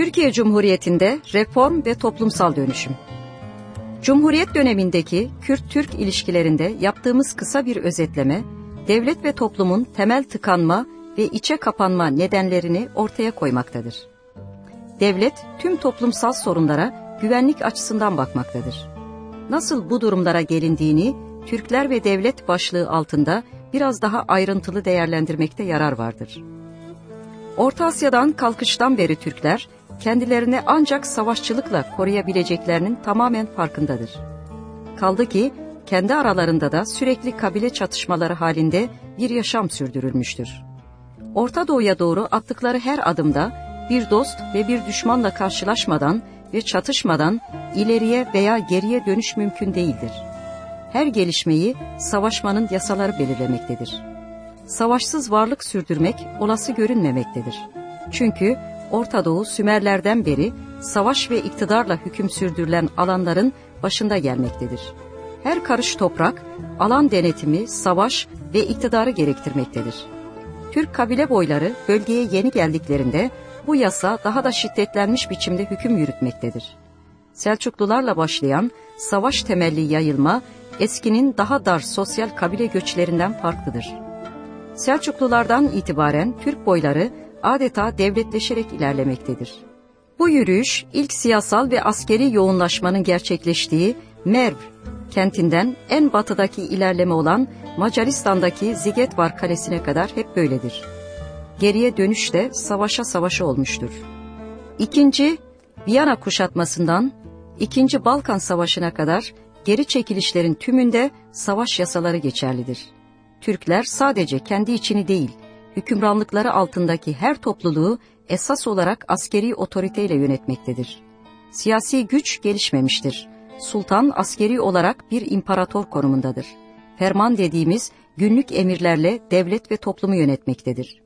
Türkiye Cumhuriyeti'nde reform ve toplumsal dönüşüm. Cumhuriyet dönemindeki Kürt-Türk ilişkilerinde yaptığımız kısa bir özetleme, devlet ve toplumun temel tıkanma ve içe kapanma nedenlerini ortaya koymaktadır. Devlet tüm toplumsal sorunlara güvenlik açısından bakmaktadır. Nasıl bu durumlara gelindiğini Türkler ve devlet başlığı altında biraz daha ayrıntılı değerlendirmekte yarar vardır. Orta Asya'dan kalkıştan beri Türkler kendilerini ancak savaşçılıkla koruyabileceklerinin tamamen farkındadır. Kaldı ki kendi aralarında da sürekli kabile çatışmaları halinde bir yaşam sürdürülmüştür. Orta Doğu'ya doğru attıkları her adımda bir dost ve bir düşmanla karşılaşmadan ve çatışmadan ileriye veya geriye dönüş mümkün değildir. Her gelişmeyi savaşmanın yasaları belirlemektedir. Savaşsız varlık sürdürmek olası görünmemektedir. Çünkü Orta Doğu Sümerlerden beri savaş ve iktidarla hüküm sürdürülen alanların başında gelmektedir. Her karış toprak, alan denetimi, savaş ve iktidarı gerektirmektedir. Türk kabile boyları bölgeye yeni geldiklerinde bu yasa daha da şiddetlenmiş biçimde hüküm yürütmektedir. Selçuklularla başlayan savaş temelli yayılma eskinin daha dar sosyal kabile göçlerinden farklıdır. Selçuklulardan itibaren Türk boyları adeta devletleşerek ilerlemektedir. Bu yürüyüş ilk siyasal ve askeri yoğunlaşmanın gerçekleştiği Merv kentinden en batıdaki ilerleme olan Macaristan'daki Zigetvar Kalesi'ne kadar hep böyledir. Geriye dönüş de savaşa savaşa olmuştur. İkinci Viyana kuşatmasından İkinci Balkan Savaşı'na kadar geri çekilişlerin tümünde savaş yasaları geçerlidir. Türkler sadece kendi içini değil, hükümranlıkları altındaki her topluluğu esas olarak askeri otoriteyle yönetmektedir. Siyasi güç gelişmemiştir. Sultan askeri olarak bir imparator konumundadır. Ferman dediğimiz günlük emirlerle devlet ve toplumu yönetmektedir.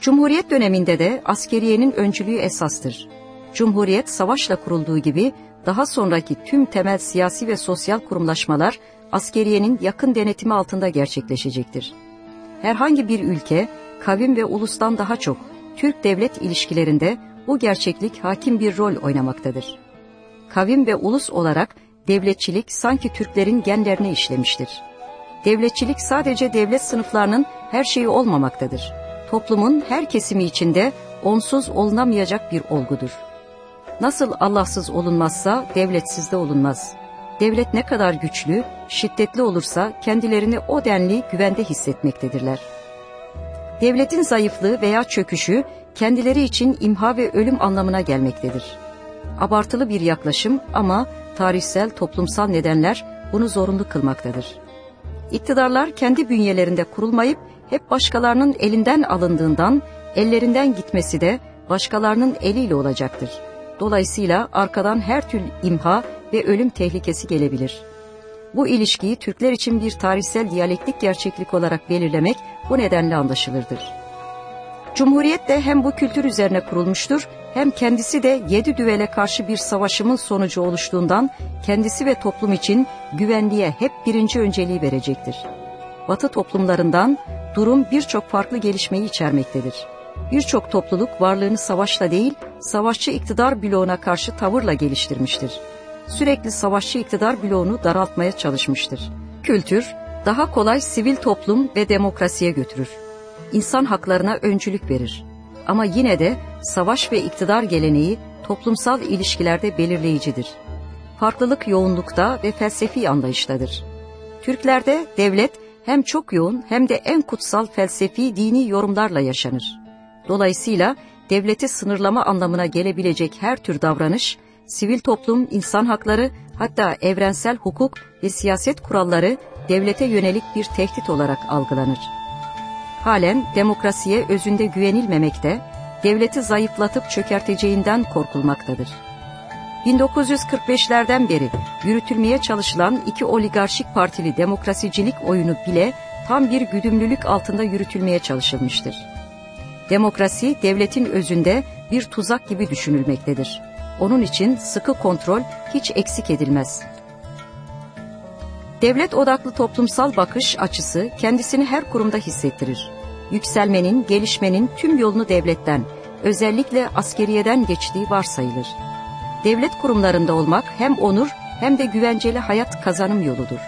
Cumhuriyet döneminde de askeriyenin öncülüğü esastır. Cumhuriyet savaşla kurulduğu gibi daha sonraki tüm temel siyasi ve sosyal kurumlaşmalar askeriyenin yakın denetimi altında gerçekleşecektir. Herhangi bir ülke, kavim ve ulustan daha çok Türk devlet ilişkilerinde bu gerçeklik hakim bir rol oynamaktadır. Kavim ve ulus olarak devletçilik sanki Türklerin genlerine işlemiştir. Devletçilik sadece devlet sınıflarının her şeyi olmamaktadır. Toplumun her kesimi içinde onsuz olunamayacak bir olgudur. Nasıl Allahsız olunmazsa devletsiz de olunmaz. Devlet ne kadar güçlü, şiddetli olursa kendilerini o denli güvende hissetmektedirler. Devletin zayıflığı veya çöküşü kendileri için imha ve ölüm anlamına gelmektedir. Abartılı bir yaklaşım ama tarihsel toplumsal nedenler bunu zorunlu kılmaktadır. İktidarlar kendi bünyelerinde kurulmayıp hep başkalarının elinden alındığından ellerinden gitmesi de başkalarının eliyle olacaktır. Dolayısıyla arkadan her türlü imha ve ölüm tehlikesi gelebilir. Bu ilişkiyi Türkler için bir tarihsel diyalektik gerçeklik olarak belirlemek bu nedenle anlaşılırdır. Cumhuriyet de hem bu kültür üzerine kurulmuştur hem kendisi de yedi düvele karşı bir savaşımın sonucu oluştuğundan kendisi ve toplum için güvenliğe hep birinci önceliği verecektir. Batı toplumlarından durum birçok farklı gelişmeyi içermektedir. Birçok topluluk varlığını savaşla değil, savaşçı iktidar bloğuna karşı tavırla geliştirmiştir. Sürekli savaşçı iktidar bloğunu daraltmaya çalışmıştır. Kültür, daha kolay sivil toplum ve demokrasiye götürür. İnsan haklarına öncülük verir. Ama yine de savaş ve iktidar geleneği toplumsal ilişkilerde belirleyicidir. Farklılık yoğunlukta ve felsefi anlayıştadır. Türklerde devlet hem çok yoğun hem de en kutsal felsefi dini yorumlarla yaşanır. Dolayısıyla devleti sınırlama anlamına gelebilecek her tür davranış, sivil toplum, insan hakları, hatta evrensel hukuk ve siyaset kuralları devlete yönelik bir tehdit olarak algılanır. Halen demokrasiye özünde güvenilmemekte, devleti zayıflatıp çökerteceğinden korkulmaktadır. 1945'lerden beri yürütülmeye çalışılan iki oligarşik partili demokrasicilik oyunu bile tam bir güdümlülük altında yürütülmeye çalışılmıştır. Demokrasi devletin özünde bir tuzak gibi düşünülmektedir. Onun için sıkı kontrol hiç eksik edilmez. Devlet odaklı toplumsal bakış açısı kendisini her kurumda hissettirir. Yükselmenin, gelişmenin tüm yolunu devletten, özellikle askeriyeden geçtiği varsayılır. Devlet kurumlarında olmak hem onur hem de güvenceli hayat kazanım yoludur.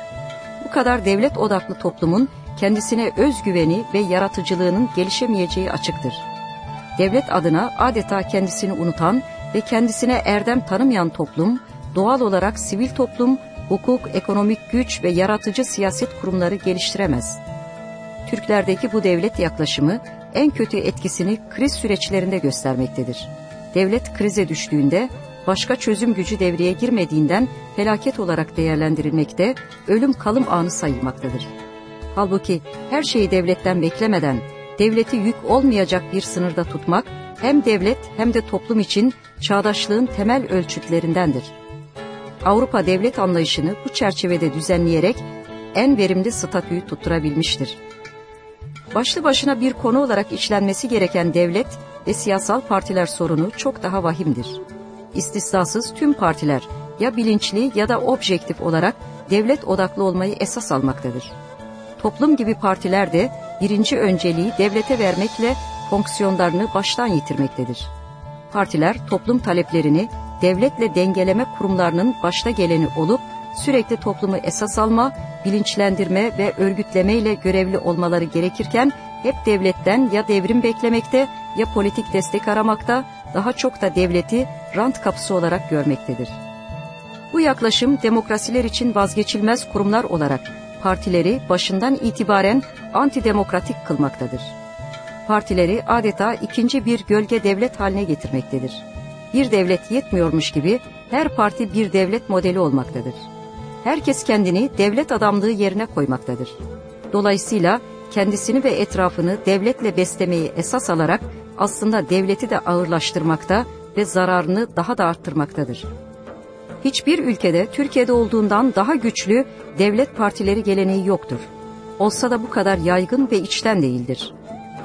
Bu kadar devlet odaklı toplumun kendisine özgüveni ve yaratıcılığının gelişemeyeceği açıktır. Devlet adına adeta kendisini unutan ve kendisine erdem tanımayan toplum, doğal olarak sivil toplum, hukuk, ekonomik güç ve yaratıcı siyaset kurumları geliştiremez. Türklerdeki bu devlet yaklaşımı en kötü etkisini kriz süreçlerinde göstermektedir. Devlet krize düştüğünde başka çözüm gücü devreye girmediğinden felaket olarak değerlendirilmekte, ölüm kalım anı sayılmaktadır. Halbuki her şeyi devletten beklemeden, devleti yük olmayacak bir sınırda tutmak, hem devlet hem de toplum için çağdaşlığın temel ölçütlerindendir. Avrupa devlet anlayışını bu çerçevede düzenleyerek en verimli statüyü tutturabilmiştir. Başlı başına bir konu olarak işlenmesi gereken devlet ve siyasal partiler sorunu çok daha vahimdir. İstisnasız tüm partiler ya bilinçli ya da objektif olarak devlet odaklı olmayı esas almaktadır. Toplum gibi partiler de birinci önceliği devlete vermekle fonksiyonlarını baştan yitirmektedir. Partiler toplum taleplerini devletle dengeleme kurumlarının başta geleni olup sürekli toplumu esas alma, bilinçlendirme ve örgütleme ile görevli olmaları gerekirken hep devletten ya devrim beklemekte ya politik destek aramakta, daha çok da devleti rant kapısı olarak görmektedir. Bu yaklaşım demokrasiler için vazgeçilmez kurumlar olarak partileri başından itibaren antidemokratik kılmaktadır. Partileri adeta ikinci bir gölge devlet haline getirmektedir. Bir devlet yetmiyormuş gibi her parti bir devlet modeli olmaktadır. Herkes kendini devlet adamlığı yerine koymaktadır. Dolayısıyla kendisini ve etrafını devletle beslemeyi esas alarak aslında devleti de ağırlaştırmakta ve zararını daha da arttırmaktadır. Hiçbir ülkede Türkiye'de olduğundan daha güçlü devlet partileri geleneği yoktur. Olsa da bu kadar yaygın ve içten değildir.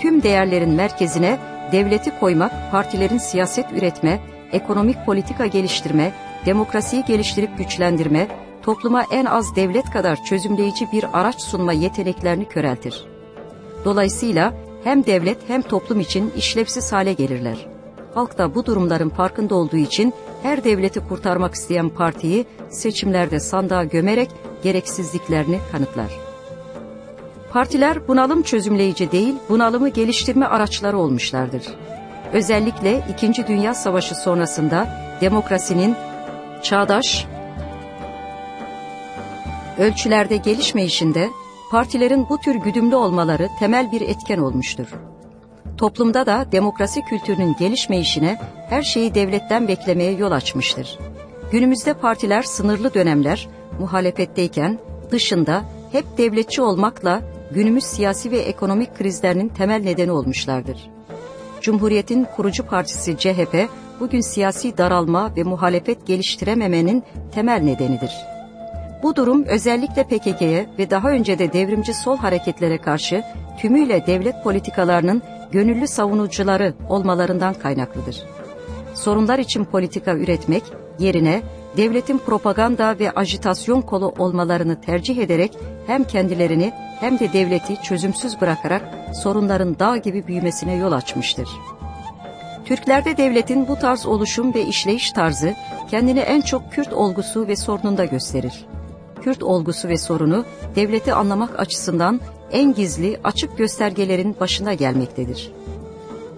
Tüm değerlerin merkezine devleti koymak, partilerin siyaset üretme, ekonomik politika geliştirme, demokrasiyi geliştirip güçlendirme, topluma en az devlet kadar çözümleyici bir araç sunma yeteneklerini köreltir. Dolayısıyla hem devlet hem toplum için işlevsiz hale gelirler. Halk da bu durumların farkında olduğu için her devleti kurtarmak isteyen partiyi seçimlerde sandığa gömerek gereksizliklerini kanıtlar. Partiler bunalım çözümleyici değil, bunalımı geliştirme araçları olmuşlardır. Özellikle İkinci Dünya Savaşı sonrasında demokrasinin çağdaş ölçülerde gelişmeyişinde partilerin bu tür güdümlü olmaları temel bir etken olmuştur. Toplumda da demokrasi kültürünün gelişmeyişine her şeyi devletten beklemeye yol açmıştır. Günümüzde partiler sınırlı dönemler muhalefetteyken dışında hep devletçi olmakla günümüz siyasi ve ekonomik krizlerinin temel nedeni olmuşlardır. Cumhuriyetin kurucu partisi CHP bugün siyasi daralma ve muhalefet geliştirememenin temel nedenidir. Bu durum özellikle PKK'ye ve daha önce de devrimci sol hareketlere karşı tümüyle devlet politikalarının gönüllü savunucuları olmalarından kaynaklıdır. Sorunlar için politika üretmek yerine devletin propaganda ve ajitasyon kolu olmalarını tercih ederek hem kendilerini hem de devleti çözümsüz bırakarak sorunların dağ gibi büyümesine yol açmıştır. Türklerde devletin bu tarz oluşum ve işleyiş tarzı kendini en çok Kürt olgusu ve sorununda gösterir. Kürt olgusu ve sorunu devleti anlamak açısından en gizli açık göstergelerin başına gelmektedir.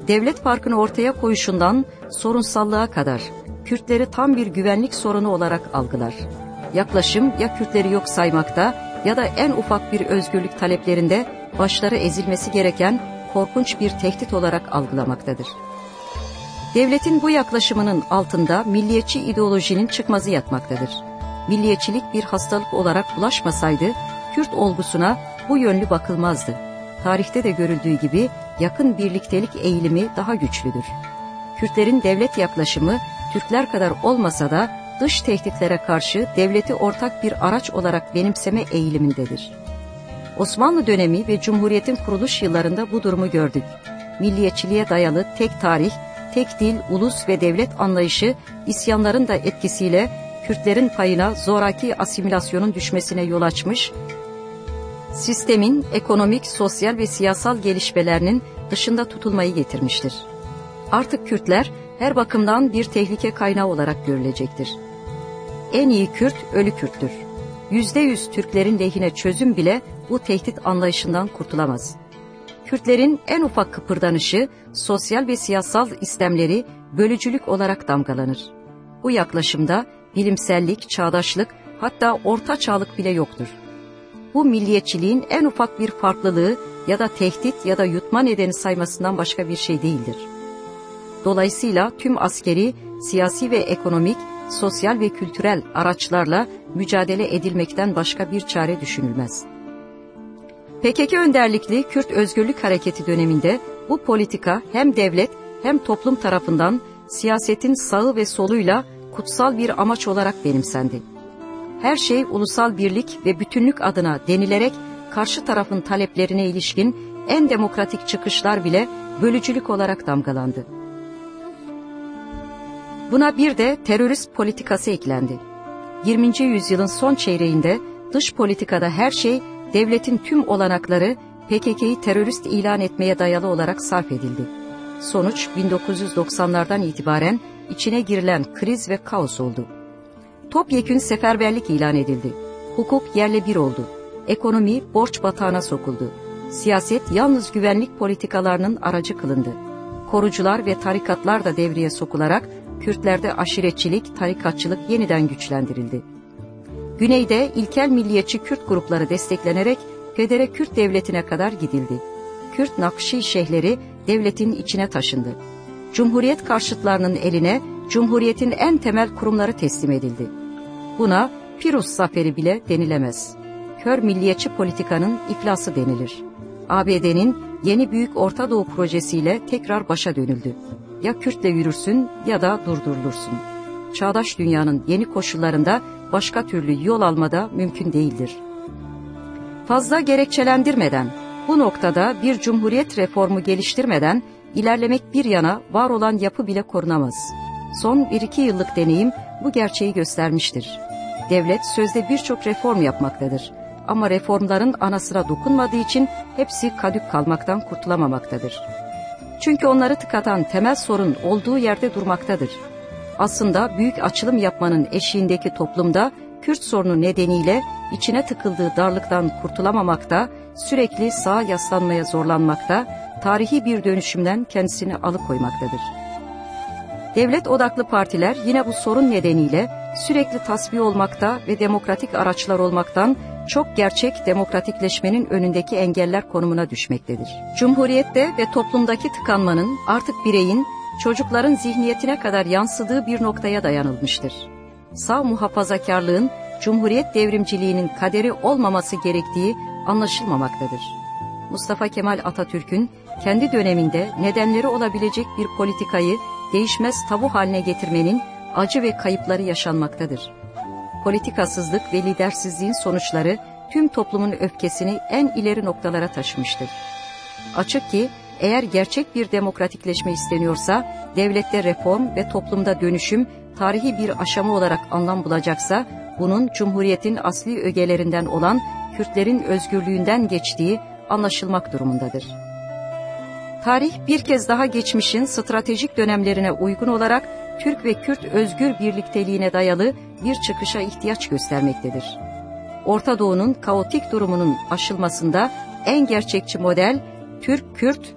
Devlet farkını ortaya koyuşundan sorunsallığa kadar Kürtleri tam bir güvenlik sorunu olarak algılar. Yaklaşım ya Kürtleri yok saymakta ya da en ufak bir özgürlük taleplerinde başları ezilmesi gereken korkunç bir tehdit olarak algılamaktadır. Devletin bu yaklaşımının altında milliyetçi ideolojinin çıkmazı yatmaktadır. Milliyetçilik bir hastalık olarak bulaşmasaydı Kürt olgusuna bu yönlü bakılmazdı. Tarihte de görüldüğü gibi yakın birliktelik eğilimi daha güçlüdür. Kürtlerin devlet yaklaşımı Türkler kadar olmasa da dış tehditlere karşı devleti ortak bir araç olarak benimseme eğilimindedir. Osmanlı dönemi ve Cumhuriyet'in kuruluş yıllarında bu durumu gördük. Milliyetçiliğe dayalı tek tarih, tek dil, ulus ve devlet anlayışı isyanların da etkisiyle Kürtlerin payına zoraki asimilasyonun düşmesine yol açmış, sistemin ekonomik, sosyal ve siyasal gelişmelerinin dışında tutulmayı getirmiştir. Artık Kürtler her bakımdan bir tehlike kaynağı olarak görülecektir. En iyi Kürt ölü Kürttür. Yüzde yüz Türklerin lehine çözüm bile bu tehdit anlayışından kurtulamaz. Kürtlerin en ufak kıpırdanışı, sosyal ve siyasal istemleri bölücülük olarak damgalanır. Bu yaklaşımda bilimsellik, çağdaşlık, hatta orta çağlık bile yoktur. Bu milliyetçiliğin en ufak bir farklılığı ya da tehdit ya da yutma nedeni saymasından başka bir şey değildir. Dolayısıyla tüm askeri, siyasi ve ekonomik, sosyal ve kültürel araçlarla mücadele edilmekten başka bir çare düşünülmez. PKK önderlikli Kürt Özgürlük Hareketi döneminde bu politika hem devlet hem toplum tarafından siyasetin sağı ve soluyla kutsal bir amaç olarak benimsendi. Her şey ulusal birlik ve bütünlük adına denilerek karşı tarafın taleplerine ilişkin en demokratik çıkışlar bile bölücülük olarak damgalandı. Buna bir de terörist politikası eklendi. 20. yüzyılın son çeyreğinde dış politikada her şey devletin tüm olanakları PKK'yı terörist ilan etmeye dayalı olarak sarf edildi. Sonuç 1990'lardan itibaren içine girilen kriz ve kaos oldu. Topyekün seferberlik ilan edildi. Hukuk yerle bir oldu. Ekonomi borç batağına sokuldu. Siyaset yalnız güvenlik politikalarının aracı kılındı. Korucular ve tarikatlar da devreye sokularak Kürtlerde aşiretçilik, tarikatçılık yeniden güçlendirildi. Güneyde ilkel milliyetçi Kürt grupları desteklenerek Federe Kürt Devleti'ne kadar gidildi. Kürt Nakşi şeyhleri devletin içine taşındı. Cumhuriyet karşıtlarının eline Cumhuriyetin en temel kurumları teslim edildi. Buna Pirus zaferi bile denilemez. Kör milliyetçi politikanın iflası denilir. ABD'nin yeni Büyük Orta Doğu projesiyle tekrar başa dönüldü. Ya Kürtle yürürsün ya da durdurulursun. Çağdaş dünyanın yeni koşullarında başka türlü yol almada mümkün değildir. Fazla gerekçelendirmeden, bu noktada bir cumhuriyet reformu geliştirmeden ilerlemek bir yana var olan yapı bile korunamaz. Son bir iki yıllık deneyim bu gerçeği göstermiştir. Devlet sözde birçok reform yapmaktadır. Ama reformların anasına dokunmadığı için hepsi kadük kalmaktan kurtulamamaktadır. Çünkü onları tıkatan temel sorun olduğu yerde durmaktadır. Aslında büyük açılım yapmanın eşiğindeki toplumda Kürt sorunu nedeniyle içine tıkıldığı darlıktan kurtulamamakta, sürekli sağa yaslanmaya zorlanmakta, tarihi bir dönüşümden kendisini alıkoymaktadır. Devlet odaklı partiler yine bu sorun nedeniyle sürekli tasfiye olmakta ve demokratik araçlar olmaktan çok gerçek demokratikleşmenin önündeki engeller konumuna düşmektedir. Cumhuriyette ve toplumdaki tıkanmanın artık bireyin, çocukların zihniyetine kadar yansıdığı bir noktaya dayanılmıştır. Sağ muhafazakarlığın, Cumhuriyet devrimciliğinin kaderi olmaması gerektiği anlaşılmamaktadır. Mustafa Kemal Atatürk'ün kendi döneminde nedenleri olabilecek bir politikayı değişmez tabu haline getirmenin acı ve kayıpları yaşanmaktadır. Politikasızlık ve lidersizliğin sonuçları tüm toplumun öfkesini en ileri noktalara taşımıştır. Açık ki eğer gerçek bir demokratikleşme isteniyorsa, devlette reform ve toplumda dönüşüm tarihi bir aşama olarak anlam bulacaksa, bunun Cumhuriyet'in asli ögelerinden olan Kürtlerin özgürlüğünden geçtiği anlaşılmak durumundadır. Tarih bir kez daha geçmişin stratejik dönemlerine uygun olarak Türk ve Kürt özgür birlikteliğine dayalı bir çıkışa ihtiyaç göstermektedir. Orta Doğu'nun kaotik durumunun aşılmasında en gerçekçi model Türk-Kürt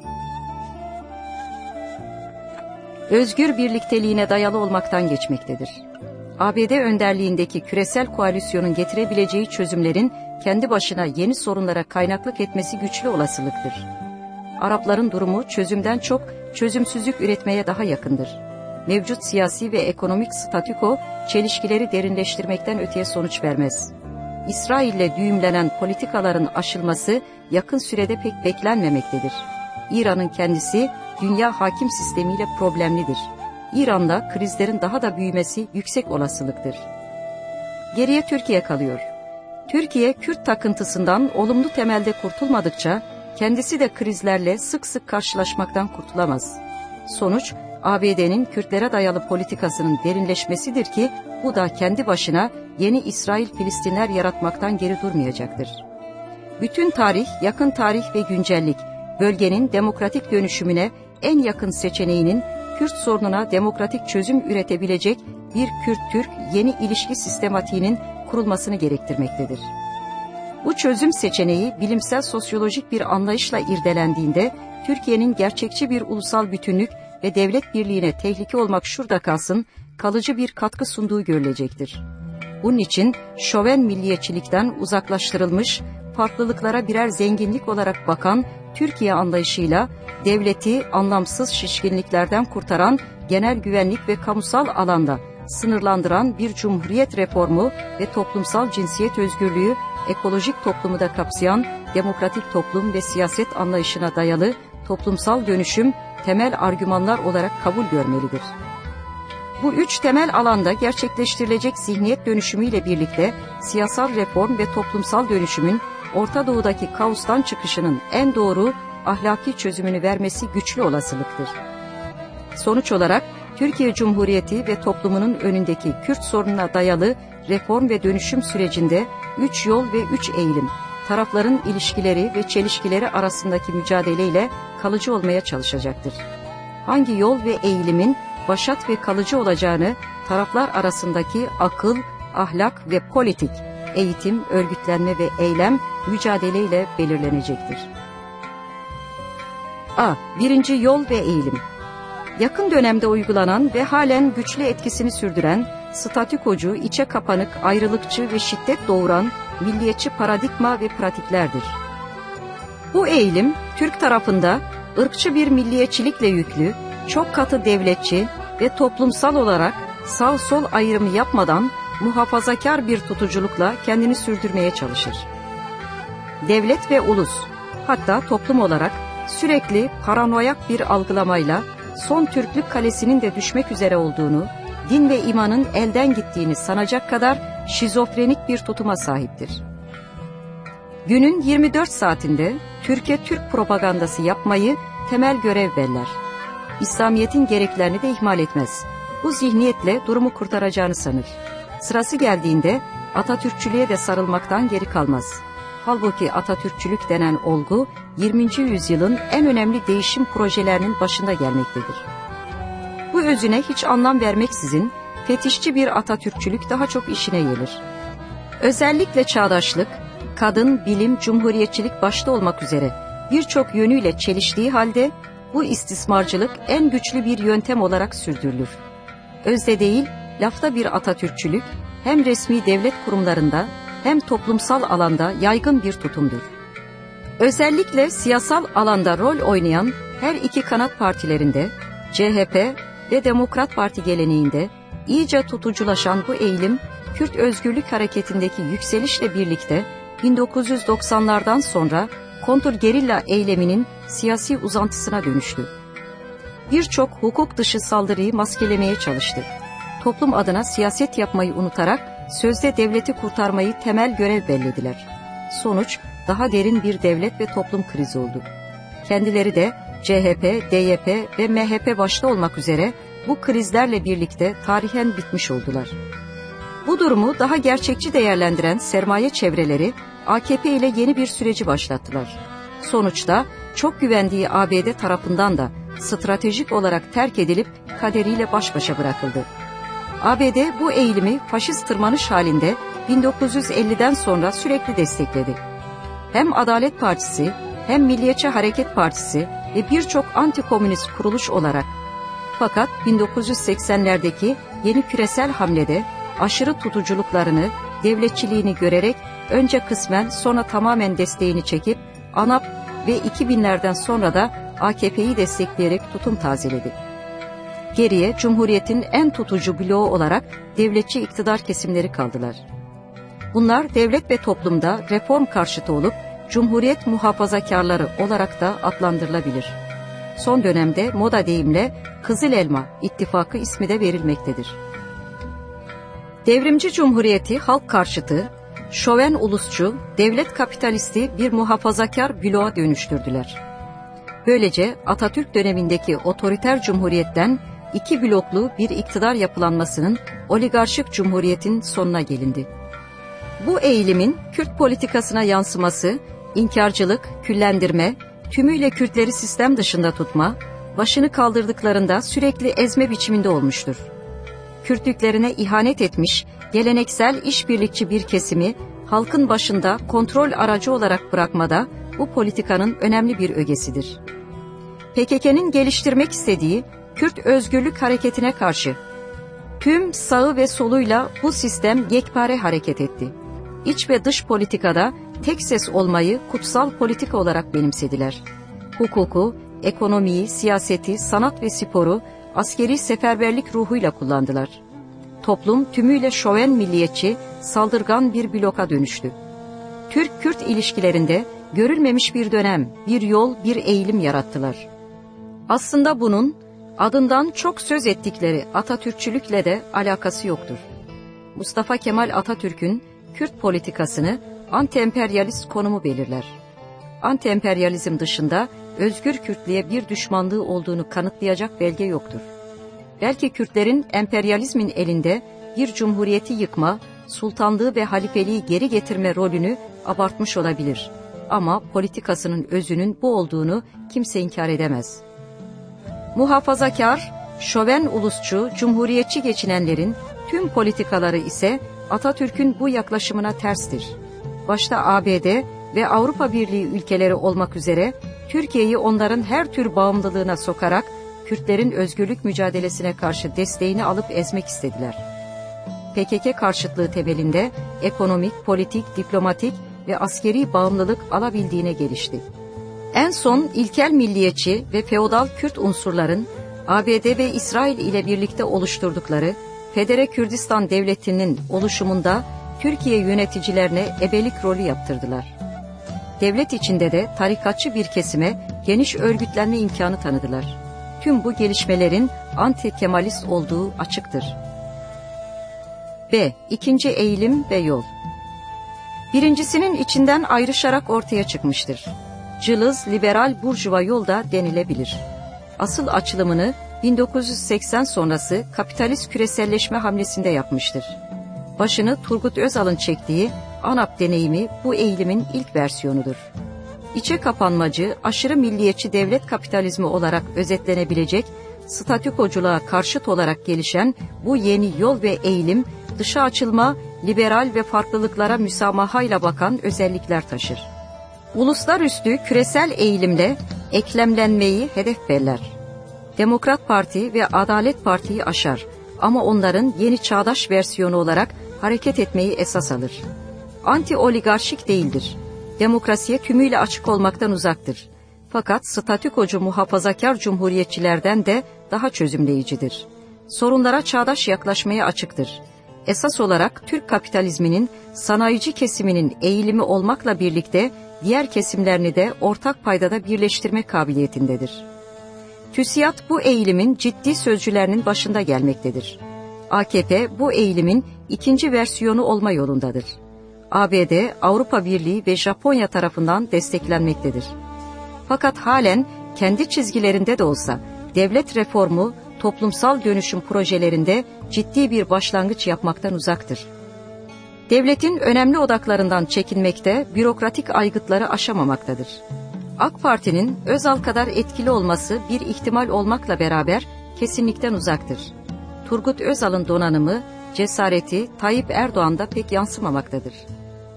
özgür birlikteliğine dayalı olmaktan geçmektedir. ABD önderliğindeki küresel koalisyonun getirebileceği çözümlerin kendi başına yeni sorunlara kaynaklık etmesi güçlü olasılıktır. Arapların durumu çözümden çok çözümsüzlük üretmeye daha yakındır. Mevcut siyasi ve ekonomik statüko çelişkileri derinleştirmekten öteye sonuç vermez. İsrail'le düğümlenen politikaların aşılması yakın sürede pek beklenmemektedir. İran'ın kendisi dünya hakim sistemiyle problemlidir. İran'da krizlerin daha da büyümesi yüksek olasılıktır. Geriye Türkiye kalıyor. Türkiye Kürt takıntısından olumlu temelde kurtulmadıkça kendisi de krizlerle sık sık karşılaşmaktan kurtulamaz. Sonuç ABD'nin Kürtlere dayalı politikasının derinleşmesidir ki bu da kendi başına yeni İsrail-Filistinler yaratmaktan geri durmayacaktır. Bütün tarih, yakın tarih ve güncellik bölgenin demokratik dönüşümüne en yakın seçeneğinin Kürt sorununa demokratik çözüm üretebilecek bir Kürt-Türk yeni ilişki sistematiğinin kurulmasını gerektirmektedir. Bu çözüm seçeneği bilimsel sosyolojik bir anlayışla irdelendiğinde Türkiye'nin gerçekçi bir ulusal bütünlük ve devlet birliğine tehlike olmak şurada kalsın, kalıcı bir katkı sunduğu görülecektir. Bunun için şoven milliyetçilikten uzaklaştırılmış, farklılıklara birer zenginlik olarak bakan Türkiye anlayışıyla devleti anlamsız şişkinliklerden kurtaran genel güvenlik ve kamusal alanda sınırlandıran bir cumhuriyet reformu ve toplumsal cinsiyet özgürlüğü, ekolojik toplumu da kapsayan demokratik toplum ve siyaset anlayışına dayalı toplumsal dönüşüm temel argümanlar olarak kabul görmelidir. Bu üç temel alanda gerçekleştirilecek zihniyet dönüşümüyle birlikte siyasal reform ve toplumsal dönüşümün Orta Doğu'daki kaostan çıkışının en doğru ahlaki çözümünü vermesi güçlü olasılıktır. Sonuç olarak Türkiye Cumhuriyeti ve toplumunun önündeki Kürt sorununa dayalı reform ve dönüşüm sürecinde üç yol ve üç eğilim, tarafların ilişkileri ve çelişkileri arasındaki mücadeleyle kalıcı olmaya çalışacaktır. Hangi yol ve eğilimin başat ve kalıcı olacağını taraflar arasındaki akıl, ahlak ve politik, eğitim, örgütlenme ve eylem mücadeleyle belirlenecektir. A. Birinci yol ve eğilim. Yakın dönemde uygulanan ve halen güçlü etkisini sürdüren, statükocu, içe kapanık, ayrılıkçı ve şiddet doğuran milliyetçi paradigma ve pratiklerdir. Bu eğilim, Türk tarafında ırkçı bir milliyetçilikle yüklü, çok katı devletçi ve toplumsal olarak sağ-sol ayrımı yapmadan muhafazakar bir tutuculukla kendini sürdürmeye çalışır. Devlet ve ulus, hatta toplum olarak sürekli paranoyak bir algılamayla son Türklük kalesinin de düşmek üzere olduğunu, din ve imanın elden gittiğini sanacak kadar şizofrenik bir tutuma sahiptir. Günün 24 saatinde Türkiye Türk propagandası yapmayı temel görev beller. İslamiyet'in gereklerini de ihmal etmez. Bu zihniyetle durumu kurtaracağını sanır. Sırası geldiğinde Atatürkçülüğe de sarılmaktan geri kalmaz. Halbuki Atatürkçülük denen olgu 20. yüzyılın en önemli değişim projelerinin başında gelmektedir. Bu özüne hiç anlam vermeksizin fetişçi bir Atatürkçülük daha çok işine gelir. Özellikle çağdaşlık, kadın, bilim, cumhuriyetçilik başta olmak üzere birçok yönüyle çeliştiği halde bu istismarcılık en güçlü bir yöntem olarak sürdürülür. Özde değil, lafta bir Atatürkçülük hem resmi devlet kurumlarında hem toplumsal alanda yaygın bir tutumdur. Özellikle siyasal alanda rol oynayan her iki kanat partilerinde, CHP ve Demokrat Parti geleneğinde iyice tutuculaşan bu eğilim, Kürt Özgürlük Hareketi'ndeki yükselişle birlikte 1990'lardan sonra kontur gerilla eyleminin siyasi uzantısına dönüştü. Birçok hukuk dışı saldırıyı maskelemeye çalıştı. Toplum adına siyaset yapmayı unutarak sözde devleti kurtarmayı temel görev bellediler. Sonuç daha derin bir devlet ve toplum krizi oldu. Kendileri de CHP, DYP ve MHP başta olmak üzere bu krizlerle birlikte tarihen bitmiş oldular. Bu durumu daha gerçekçi değerlendiren sermaye çevreleri AKP ile yeni bir süreci başlattılar. Sonuçta çok güvendiği ABD tarafından da stratejik olarak terk edilip kaderiyle baş başa bırakıldı. ABD bu eğilimi faşist tırmanış halinde 1950'den sonra sürekli destekledi. Hem Adalet Partisi hem Milliyetçi Hareket Partisi ve birçok anti-komünist kuruluş olarak fakat 1980'lerdeki yeni küresel hamlede aşırı tutuculuklarını, devletçiliğini görerek önce kısmen sonra tamamen desteğini çekip ANAP ve 2000'lerden sonra da AKP'yi destekleyerek tutum tazeledi. Geriye Cumhuriyet'in en tutucu bloğu olarak devletçi iktidar kesimleri kaldılar. Bunlar devlet ve toplumda reform karşıtı olup Cumhuriyet muhafazakarları olarak da adlandırılabilir. Son dönemde moda deyimle Kızıl Elma ittifakı ismi de verilmektedir. Devrimci Cumhuriyeti halk karşıtı, şoven ulusçu, devlet kapitalisti bir muhafazakar bloğa dönüştürdüler. Böylece Atatürk dönemindeki otoriter cumhuriyetten iki bloklu bir iktidar yapılanmasının oligarşik cumhuriyetin sonuna gelindi. Bu eğilimin Kürt politikasına yansıması, inkarcılık, küllendirme, tümüyle Kürtleri sistem dışında tutma, başını kaldırdıklarında sürekli ezme biçiminde olmuştur. Kürtlüklerine ihanet etmiş, geleneksel işbirlikçi bir kesimi halkın başında kontrol aracı olarak bırakmada bu politikanın önemli bir ögesidir. PKK'nın geliştirmek istediği Kürt özgürlük hareketine karşı tüm sağı ve soluyla bu sistem yekpare hareket etti. İç ve dış politikada tek ses olmayı kutsal politika olarak benimsediler. Hukuku, ekonomiyi, siyaseti, sanat ve sporu askeri seferberlik ruhuyla kullandılar. Toplum tümüyle şoven milliyetçi, saldırgan bir bloka dönüştü. Türk-Kürt ilişkilerinde görülmemiş bir dönem, bir yol, bir eğilim yarattılar. Aslında bunun adından çok söz ettikleri Atatürkçülükle de alakası yoktur. Mustafa Kemal Atatürk'ün Kürt politikasını anti-emperyalist konumu belirler. Anti-emperyalizm dışında özgür Kürtlüğe bir düşmanlığı olduğunu kanıtlayacak belge yoktur. Belki Kürtlerin emperyalizmin elinde bir cumhuriyeti yıkma, sultanlığı ve halifeliği geri getirme rolünü abartmış olabilir. Ama politikasının özünün bu olduğunu kimse inkar edemez. Muhafazakar, şoven ulusçu, cumhuriyetçi geçinenlerin tüm politikaları ise Atatürk'ün bu yaklaşımına terstir. Başta ABD ve Avrupa Birliği ülkeleri olmak üzere Türkiye'yi onların her tür bağımlılığına sokarak Kürtlerin özgürlük mücadelesine karşı desteğini alıp ezmek istediler. PKK karşıtlığı temelinde ekonomik, politik, diplomatik ve askeri bağımlılık alabildiğine gelişti. En son ilkel milliyetçi ve feodal Kürt unsurların ABD ve İsrail ile birlikte oluşturdukları Federe Kürdistan Devleti'nin oluşumunda Türkiye yöneticilerine ebelik rolü yaptırdılar. Devlet içinde de tarikatçı bir kesime geniş örgütlenme imkanı tanıdılar. Tüm bu gelişmelerin anti-Kemalist olduğu açıktır. B. İkinci eğilim ve yol. Birincisinin içinden ayrışarak ortaya çıkmıştır. Cılız liberal burjuva yolda denilebilir. Asıl açılımını 1980 sonrası kapitalist küreselleşme hamlesinde yapmıştır. Başını Turgut Özal'ın çektiği ANAP deneyimi bu eğilimin ilk versiyonudur. İçe kapanmacı, aşırı milliyetçi devlet kapitalizmi olarak özetlenebilecek, statükoculuğa karşıt olarak gelişen bu yeni yol ve eğilim, dışa açılma, liberal ve farklılıklara müsamahayla bakan özellikler taşır. Uluslarüstü küresel eğilimle eklemlenmeyi hedef belirler. Demokrat Parti ve Adalet Parti'yi aşar ama onların yeni çağdaş versiyonu olarak hareket etmeyi esas alır. Anti-oligarşik değildir. Demokrasiye tümüyle açık olmaktan uzaktır. Fakat statükocu muhafazakar cumhuriyetçilerden de daha çözümleyicidir. Sorunlara çağdaş yaklaşmaya açıktır. Esas olarak Türk kapitalizminin sanayici kesiminin eğilimi olmakla birlikte diğer kesimlerini de ortak paydada birleştirme kabiliyetindedir. TÜSİAD bu eğilimin ciddi sözcülerinin başında gelmektedir. AKP bu eğilimin ikinci versiyonu olma yolundadır. ABD, Avrupa Birliği ve Japonya tarafından desteklenmektedir. Fakat halen kendi çizgilerinde de olsa devlet reformu, toplumsal dönüşüm projelerinde ciddi bir başlangıç yapmaktan uzaktır. Devletin önemli odaklarından çekinmekte, bürokratik aygıtları aşamamaktadır. AK Parti'nin Özal kadar etkili olması bir ihtimal olmakla beraber kesinlikten uzaktır. Turgut Özal'ın donanımı, cesareti Tayyip Erdoğan'da pek yansımamaktadır.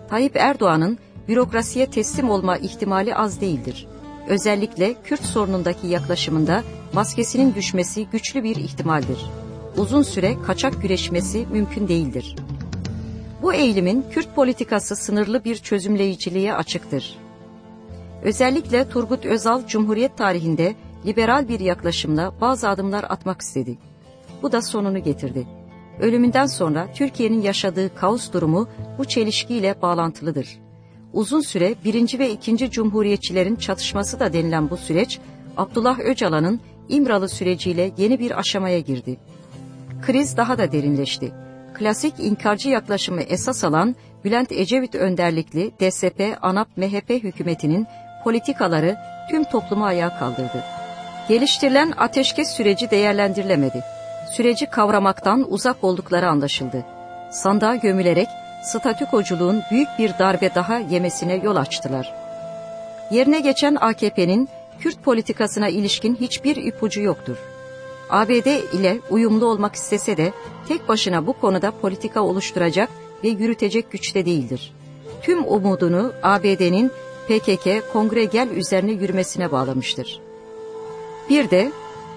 Tayyip Erdoğan'ın bürokrasiye teslim olma ihtimali az değildir. Özellikle Kürt sorunundaki yaklaşımında maskesinin düşmesi güçlü bir ihtimaldir. Uzun süre kaçak güreşmesi mümkün değildir. Bu eğilimin Kürt politikası sınırlı bir çözümleyiciliğe açıktır. Özellikle Turgut Özal Cumhuriyet tarihinde liberal bir yaklaşımla bazı adımlar atmak istedi. Bu da sonunu getirdi. Ölümünden sonra Türkiye'nin yaşadığı kaos durumu bu çelişkiyle bağlantılıdır. Uzun süre birinci ve ikinci cumhuriyetçilerin çatışması da denilen bu süreç, Abdullah Öcalan'ın İmralı süreciyle yeni bir aşamaya girdi. Kriz daha da derinleşti. Klasik inkarcı yaklaşımı esas alan Bülent Ecevit önderlikli DSP, ANAP, MHP hükümetinin politikaları tüm toplumu ayağa kaldırdı. Geliştirilen ateşkes süreci değerlendirilemedi süreci kavramaktan uzak oldukları anlaşıldı. Sandığa gömülerek statükoculuğun büyük bir darbe daha yemesine yol açtılar. Yerine geçen AKP'nin Kürt politikasına ilişkin hiçbir ipucu yoktur. ABD ile uyumlu olmak istese de tek başına bu konuda politika oluşturacak ve yürütecek güçte değildir. Tüm umudunu ABD'nin PKK Kongre Gel üzerine yürümesine bağlamıştır. Bir de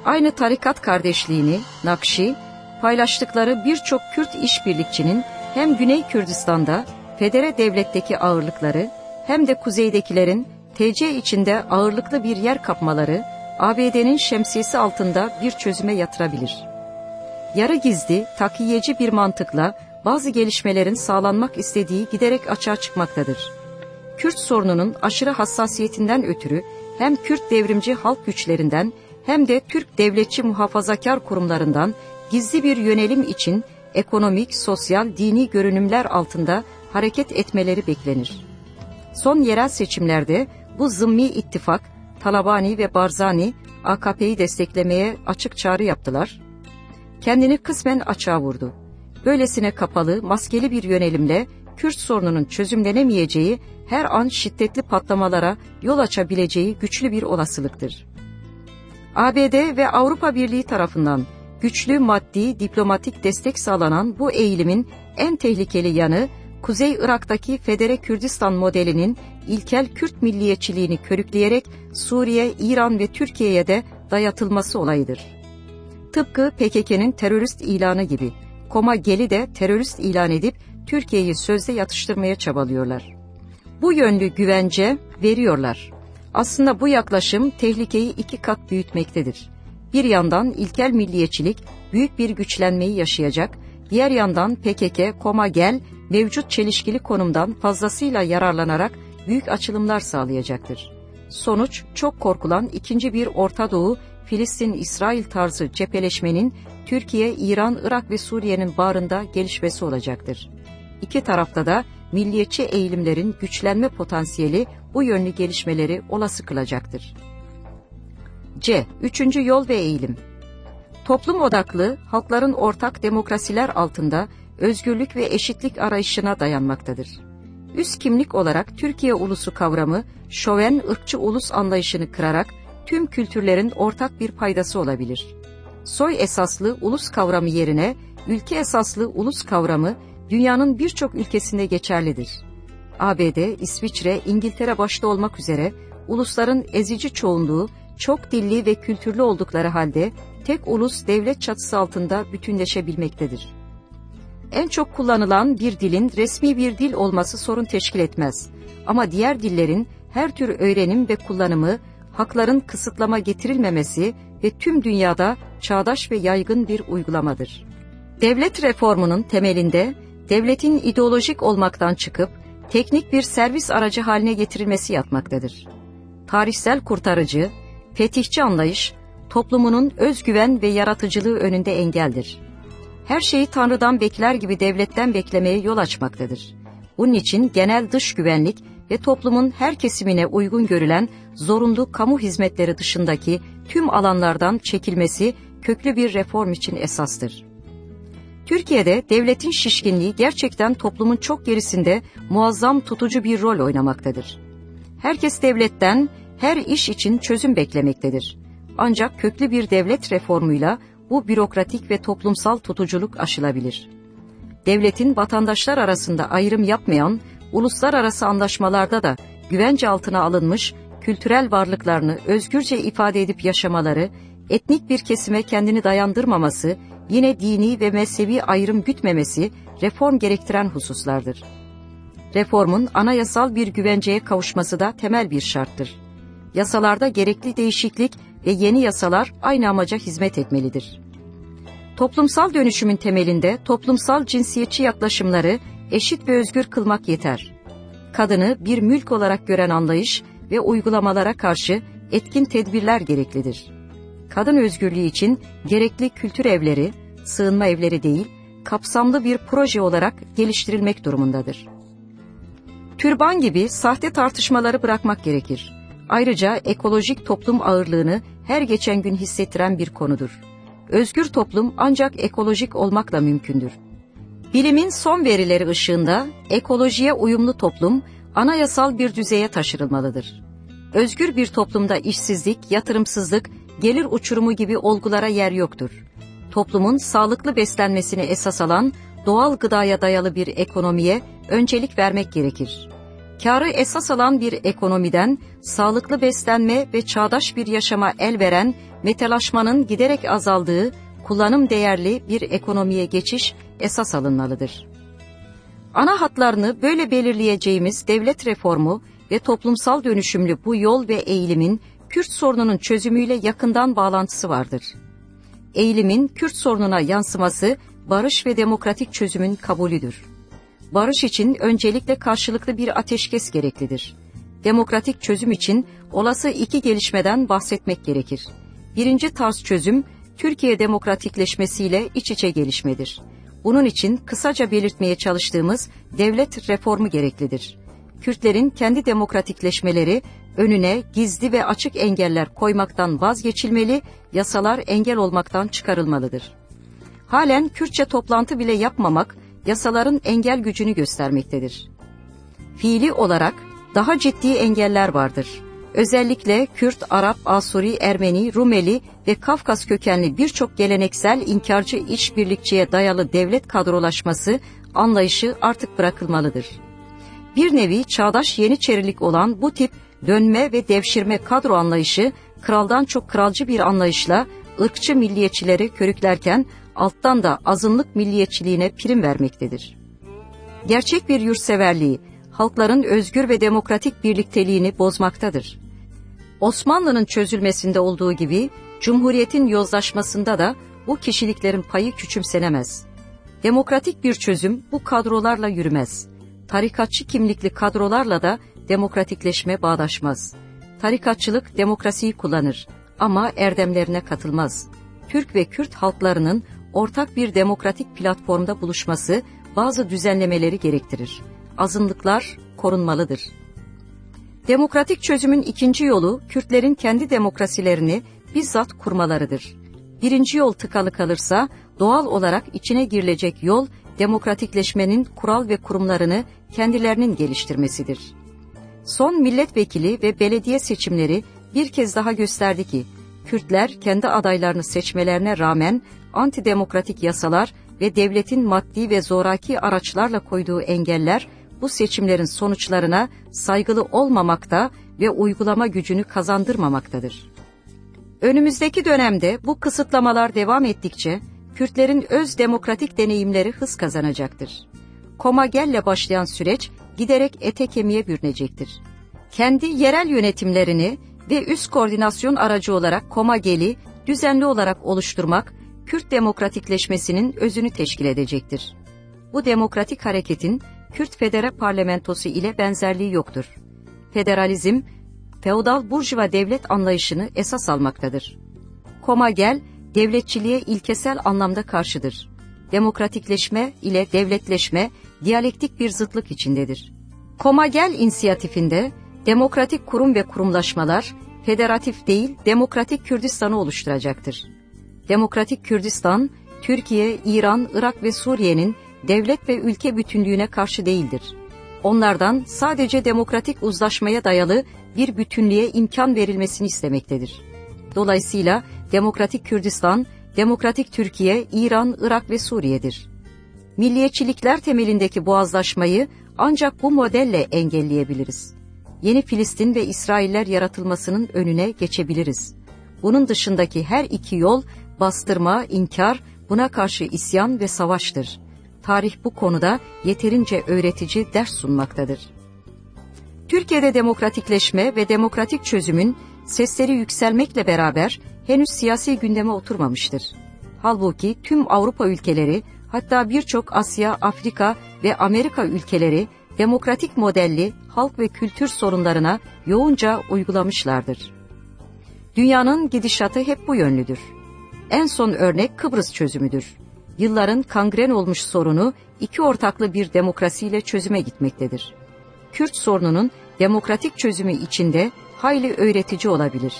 aynı tarikat kardeşliğini Nakşi paylaştıkları birçok Kürt işbirlikçinin hem Güney Kürdistan'da federe devletteki ağırlıkları hem de kuzeydekilerin TC içinde ağırlıklı bir yer kapmaları ABD'nin şemsiyesi altında bir çözüme yatırabilir. Yarı gizli, takiyeci bir mantıkla bazı gelişmelerin sağlanmak istediği giderek açığa çıkmaktadır. Kürt sorununun aşırı hassasiyetinden ötürü hem Kürt devrimci halk güçlerinden hem de Türk devletçi muhafazakar kurumlarından gizli bir yönelim için ekonomik, sosyal, dini görünümler altında hareket etmeleri beklenir. Son yerel seçimlerde bu zımmi ittifak, Talabani ve Barzani AKP'yi desteklemeye açık çağrı yaptılar. Kendini kısmen açığa vurdu. Böylesine kapalı, maskeli bir yönelimle Kürt sorununun çözümlenemeyeceği her an şiddetli patlamalara yol açabileceği güçlü bir olasılıktır. ABD ve Avrupa Birliği tarafından güçlü maddi diplomatik destek sağlanan bu eğilimin en tehlikeli yanı Kuzey Irak'taki Federe Kürdistan modelinin ilkel Kürt milliyetçiliğini körükleyerek Suriye, İran ve Türkiye'ye de dayatılması olayıdır. Tıpkı PKK'nın terörist ilanı gibi Komageli de terörist ilan edip Türkiye'yi sözde yatıştırmaya çabalıyorlar. Bu yönlü güvence veriyorlar. Aslında bu yaklaşım tehlikeyi iki kat büyütmektedir. Bir yandan ilkel milliyetçilik büyük bir güçlenmeyi yaşayacak, diğer yandan PKK, Komagel mevcut çelişkili konumdan fazlasıyla yararlanarak büyük açılımlar sağlayacaktır. Sonuç çok korkulan ikinci bir Orta Doğu, Filistin-İsrail tarzı cepheleşmenin Türkiye, İran, Irak ve Suriye'nin bağrında gelişmesi olacaktır. İki tarafta da milliyetçi eğilimlerin güçlenme potansiyeli bu yönlü gelişmeleri olası kılacaktır. C. Üçüncü yol ve eğilim. Toplum odaklı, halkların ortak demokrasiler altında özgürlük ve eşitlik arayışına dayanmaktadır. Üst kimlik olarak Türkiye ulusu kavramı, şoven ırkçı ulus anlayışını kırarak tüm kültürlerin ortak bir paydası olabilir. Soy esaslı ulus kavramı yerine ülke esaslı ulus kavramı dünyanın birçok ülkesinde geçerlidir. ABD, İsviçre, İngiltere başta olmak üzere ulusların ezici çoğunluğu çok dilli ve kültürlü oldukları halde tek ulus devlet çatısı altında bütünleşebilmektedir. En çok kullanılan bir dilin resmi bir dil olması sorun teşkil etmez. Ama diğer dillerin her tür öğrenim ve kullanımı, hakların kısıtlama getirilmemesi ve tüm dünyada çağdaş ve yaygın bir uygulamadır. Devlet reformunun temelinde devletin ideolojik olmaktan çıkıp teknik bir servis aracı haline getirilmesi yatmaktadır. Tarihsel kurtarıcı, fetihçi anlayış, toplumunun özgüven ve yaratıcılığı önünde engeldir. Her şeyi Tanrı'dan bekler gibi devletten beklemeye yol açmaktadır. Bunun için genel dış güvenlik ve toplumun her kesimine uygun görülen zorunlu kamu hizmetleri dışındaki tüm alanlardan çekilmesi köklü bir reform için esastır. Türkiye'de devletin şişkinliği gerçekten toplumun çok gerisinde muazzam tutucu bir rol oynamaktadır. Herkes devletten her iş için çözüm beklemektedir. Ancak köklü bir devlet reformuyla bu bürokratik ve toplumsal tutuculuk aşılabilir. Devletin vatandaşlar arasında ayrım yapmayan, uluslararası anlaşmalarda da güvence altına alınmış kültürel varlıklarını özgürce ifade edip yaşamaları, etnik bir kesime kendini dayandırmaması, yine dini ve mezhebi ayrım gütmemesi reform gerektiren hususlardır. Reformun anayasal bir güvenceye kavuşması da temel bir şarttır. Yasalarda gerekli değişiklik ve yeni yasalar aynı amaca hizmet etmelidir. Toplumsal dönüşümün temelinde toplumsal cinsiyetçi yaklaşımları eşit ve özgür kılmak yeter. Kadını bir mülk olarak gören anlayış ve uygulamalara karşı etkin tedbirler gereklidir. Kadın özgürlüğü için gerekli kültür evleri, sığınma evleri değil, kapsamlı bir proje olarak geliştirilmek durumundadır. Türban gibi sahte tartışmaları bırakmak gerekir. Ayrıca ekolojik toplum ağırlığını her geçen gün hissettiren bir konudur. Özgür toplum ancak ekolojik olmakla mümkündür. Bilimin son verileri ışığında ekolojiye uyumlu toplum anayasal bir düzeye taşırılmalıdır. Özgür bir toplumda işsizlik, yatırımsızlık, gelir uçurumu gibi olgulara yer yoktur. Toplumun sağlıklı beslenmesini esas alan doğal gıdaya dayalı bir ekonomiye öncelik vermek gerekir. Karı esas alan bir ekonomiden sağlıklı beslenme ve çağdaş bir yaşama el veren metalaşmanın giderek azaldığı kullanım değerli bir ekonomiye geçiş esas alınmalıdır. Ana hatlarını böyle belirleyeceğimiz devlet reformu ve toplumsal dönüşümlü bu yol ve eğilimin Kürt sorununun çözümüyle yakından bağlantısı vardır. Eğilimin Kürt sorununa yansıması barış ve demokratik çözümün kabulüdür. Barış için öncelikle karşılıklı bir ateşkes gereklidir. Demokratik çözüm için olası iki gelişmeden bahsetmek gerekir. Birinci tarz çözüm, Türkiye demokratikleşmesiyle iç içe gelişmedir. Bunun için kısaca belirtmeye çalıştığımız devlet reformu gereklidir. Kürtlerin kendi demokratikleşmeleri önüne gizli ve açık engeller koymaktan vazgeçilmeli, yasalar engel olmaktan çıkarılmalıdır. Halen Kürtçe toplantı bile yapmamak yasaların engel gücünü göstermektedir. Fiili olarak daha ciddi engeller vardır. Özellikle Kürt, Arap, Asuri, Ermeni, Rumeli ve Kafkas kökenli birçok geleneksel inkarcı işbirlikçiye dayalı devlet kadrolaşması anlayışı artık bırakılmalıdır. Bir nevi çağdaş yeniçerilik olan bu tip dönme ve devşirme kadro anlayışı kraldan çok kralcı bir anlayışla ırkçı milliyetçileri körüklerken alttan da azınlık milliyetçiliğine prim vermektedir. Gerçek bir yurtseverliği, halkların özgür ve demokratik birlikteliğini bozmaktadır. Osmanlı'nın çözülmesinde olduğu gibi Cumhuriyet'in yozlaşmasında da bu kişiliklerin payı küçümsenemez. Demokratik bir çözüm bu kadrolarla yürümez. Tarikatçı kimlikli kadrolarla da demokratikleşme bağdaşmaz. Tarikatçılık demokrasiyi kullanır ama erdemlerine katılmaz. Türk ve Kürt halklarının ortak bir demokratik platformda buluşması bazı düzenlemeleri gerektirir. Azınlıklar korunmalıdır. Demokratik çözümün ikinci yolu Kürtlerin kendi demokrasilerini bizzat kurmalarıdır. Birinci yol tıkalı kalırsa doğal olarak içine girilecek yol demokratikleşmenin kural ve kurumlarını kendilerinin geliştirmesidir. Son milletvekili ve belediye seçimleri bir kez daha gösterdi ki Kürtler kendi adaylarını seçmelerine rağmen antidemokratik yasalar ve devletin maddi ve zoraki araçlarla koyduğu engeller bu seçimlerin sonuçlarına saygılı olmamakta ve uygulama gücünü kazandırmamaktadır. Önümüzdeki dönemde bu kısıtlamalar devam ettikçe Kürtlerin öz demokratik deneyimleri hız kazanacaktır. Komagelle başlayan süreç giderek ete kemiğe bürünecektir. Kendi yerel yönetimlerini ve üst koordinasyon aracı olarak Komageli düzenli olarak oluşturmak Kürt demokratikleşmesinin özünü teşkil edecektir. Bu demokratik hareketin Kürt Federe Parlamentosu ile benzerliği yoktur. Federalizm, feodal burjuva devlet anlayışını esas almaktadır. Komagel, devletçiliğe ilkesel anlamda karşıdır. Demokratikleşme ile devletleşme diyalektik bir zıtlık içindedir. Komagel inisiyatifinde demokratik kurum ve kurumlaşmalar federatif değil demokratik Kürdistan'ı oluşturacaktır. Demokratik Kürdistan, Türkiye, İran, Irak ve Suriye'nin devlet ve ülke bütünlüğüne karşı değildir. Onlardan sadece demokratik uzlaşmaya dayalı bir bütünlüğe imkan verilmesini istemektedir. Dolayısıyla Demokratik Kürdistan, Demokratik Türkiye, İran, Irak ve Suriye'dir. Milliyetçilikler temelindeki boğazlaşmayı ancak bu modelle engelleyebiliriz. Yeni Filistin ve İsrailler yaratılmasının önüne geçebiliriz. Bunun dışındaki her iki yol bastırma, inkar, buna karşı isyan ve savaştır. Tarih bu konuda yeterince öğretici ders sunmaktadır. Türkiye'de demokratikleşme ve demokratik çözümün sesleri yükselmekle beraber henüz siyasi gündeme oturmamıştır. Halbuki tüm Avrupa ülkeleri hatta birçok Asya, Afrika ve Amerika ülkeleri demokratik modelli halk ve kültür sorunlarına yoğunca uygulamışlardır. Dünyanın gidişatı hep bu yönlüdür. En son örnek Kıbrıs çözümüdür. Yılların kangren olmuş sorunu iki ortaklı bir demokrasiyle çözüme gitmektedir. Kürt sorununun demokratik çözümü içinde hayli öğretici olabilir.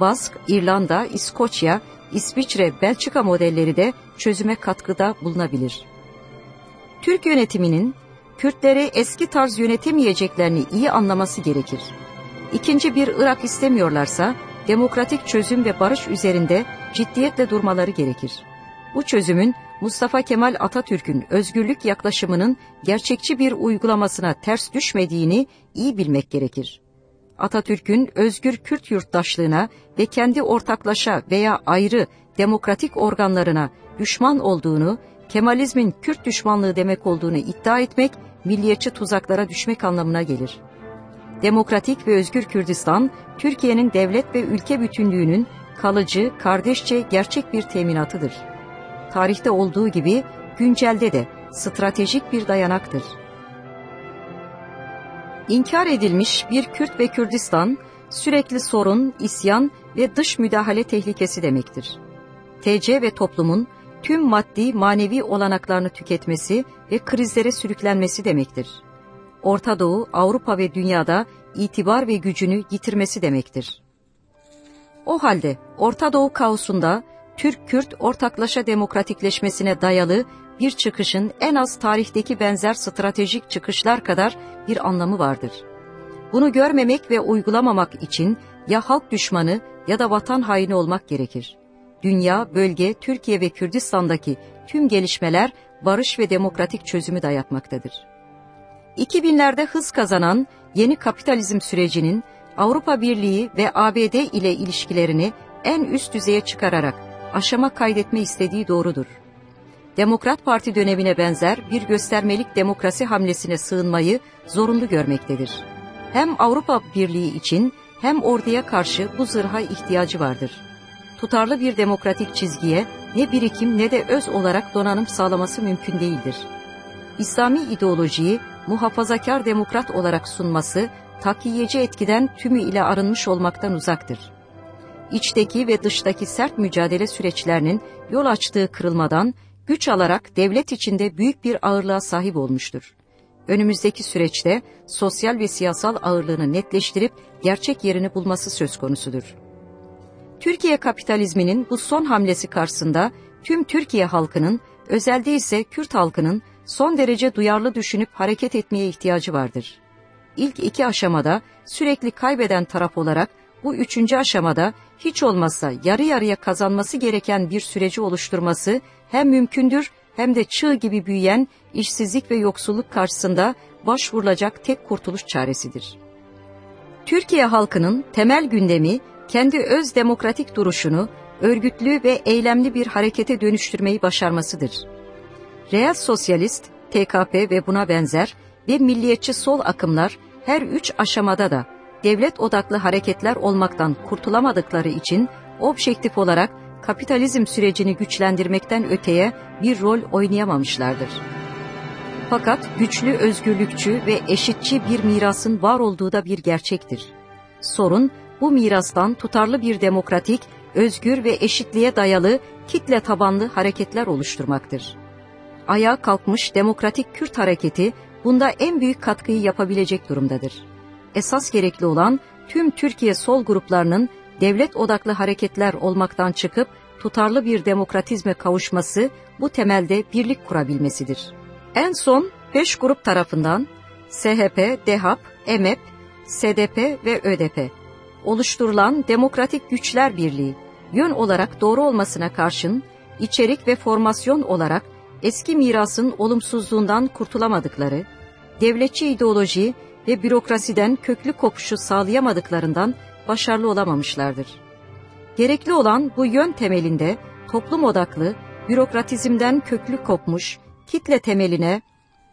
Bask, İrlanda, İskoçya, İsviçre, Belçika modelleri de çözüme katkıda bulunabilir. Türk yönetiminin Kürtleri eski tarz yönetemeyeceklerini iyi anlaması gerekir. ikinci bir Irak istemiyorlarsa demokratik çözüm ve barış üzerinde ciddiyetle durmaları gerekir. Bu çözümün Mustafa Kemal Atatürk'ün özgürlük yaklaşımının gerçekçi bir uygulamasına ters düşmediğini iyi bilmek gerekir. Atatürk'ün özgür Kürt yurttaşlığına ve kendi ortaklaşa veya ayrı demokratik organlarına düşman olduğunu, Kemalizmin Kürt düşmanlığı demek olduğunu iddia etmek, milliyetçi tuzaklara düşmek anlamına gelir. Demokratik ve özgür Kürdistan, Türkiye'nin devlet ve ülke bütünlüğünün kalıcı, kardeşçe gerçek bir teminatıdır. Tarihte olduğu gibi güncelde de stratejik bir dayanaktır. İnkar edilmiş bir Kürt ve Kürdistan, sürekli sorun, isyan ve dış müdahale tehlikesi demektir. TC ve toplumun tüm maddi manevi olanaklarını tüketmesi ve krizlere sürüklenmesi demektir. Orta Doğu, Avrupa ve dünyada itibar ve gücünü yitirmesi demektir. O halde Orta Doğu kaosunda Türk-Kürt ortaklaşa demokratikleşmesine dayalı bir çıkışın en az tarihteki benzer stratejik çıkışlar kadar bir anlamı vardır. Bunu görmemek ve uygulamamak için ya halk düşmanı ya da vatan haini olmak gerekir. Dünya, bölge, Türkiye ve Kürdistan'daki tüm gelişmeler barış ve demokratik çözümü dayatmaktadır. 2000'lerde hız kazanan yeni kapitalizm sürecinin Avrupa Birliği ve ABD ile ilişkilerini en üst düzeye çıkararak aşama kaydetme istediği doğrudur. Demokrat Parti dönemine benzer bir göstermelik demokrasi hamlesine sığınmayı zorunlu görmektedir. Hem Avrupa Birliği için hem orduya karşı bu zırha ihtiyacı vardır. Tutarlı bir demokratik çizgiye ne birikim ne de öz olarak donanım sağlaması mümkün değildir. İslami ideolojiyi muhafazakar demokrat olarak sunması, takiyeci etkiden tümü ile arınmış olmaktan uzaktır. İçteki ve dıştaki sert mücadele süreçlerinin yol açtığı kırılmadan, güç alarak devlet içinde büyük bir ağırlığa sahip olmuştur. Önümüzdeki süreçte sosyal ve siyasal ağırlığını netleştirip gerçek yerini bulması söz konusudur. Türkiye kapitalizminin bu son hamlesi karşısında tüm Türkiye halkının, özelde ise Kürt halkının son derece duyarlı düşünüp hareket etmeye ihtiyacı vardır. İlk iki aşamada sürekli kaybeden taraf olarak bu üçüncü aşamada hiç olmazsa yarı yarıya kazanması gereken bir süreci oluşturması hem mümkündür hem de çığ gibi büyüyen işsizlik ve yoksulluk karşısında başvurulacak tek kurtuluş çaresidir. Türkiye halkının temel gündemi kendi öz demokratik duruşunu örgütlü ve eylemli bir harekete dönüştürmeyi başarmasıdır. Real Sosyalist, TKP ve buna benzer ve milliyetçi sol akımlar her üç aşamada da devlet odaklı hareketler olmaktan kurtulamadıkları için objektif olarak kapitalizm sürecini güçlendirmekten öteye bir rol oynayamamışlardır. Fakat güçlü, özgürlükçü ve eşitçi bir mirasın var olduğu da bir gerçektir. Sorun bu mirastan tutarlı bir demokratik, özgür ve eşitliğe dayalı kitle tabanlı hareketler oluşturmaktır. Ayağa kalkmış demokratik Kürt hareketi bunda en büyük katkıyı yapabilecek durumdadır. Esas gerekli olan tüm Türkiye sol gruplarının devlet odaklı hareketler olmaktan çıkıp tutarlı bir demokratizme kavuşması bu temelde birlik kurabilmesidir. En son beş grup tarafından SHP, DEHAP, EMEP, SDP ve ÖDP oluşturulan Demokratik Güçler Birliği yön olarak doğru olmasına karşın içerik ve formasyon olarak eski mirasın olumsuzluğundan kurtulamadıkları, devletçi ideoloji ve bürokrasiden köklü kopuşu sağlayamadıklarından başarılı olamamışlardır. Gerekli olan bu yön temelinde toplum odaklı, bürokratizmden köklü kopmuş, kitle temeline,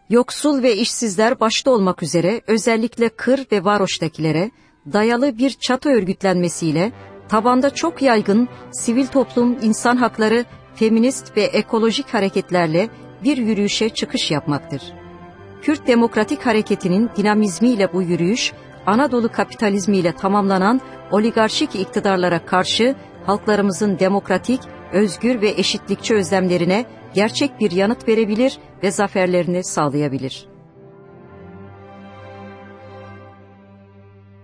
yoksul ve işsizler başta olmak üzere özellikle kır ve varoştakilere dayalı bir çatı örgütlenmesiyle tabanda çok yaygın sivil toplum, insan hakları, feminist ve ekolojik hareketlerle bir yürüyüşe çıkış yapmaktır. Kürt Demokratik Hareketi'nin dinamizmiyle bu yürüyüş, Anadolu kapitalizmiyle tamamlanan oligarşik iktidarlara karşı halklarımızın demokratik, özgür ve eşitlikçi özlemlerine gerçek bir yanıt verebilir ve zaferlerini sağlayabilir.''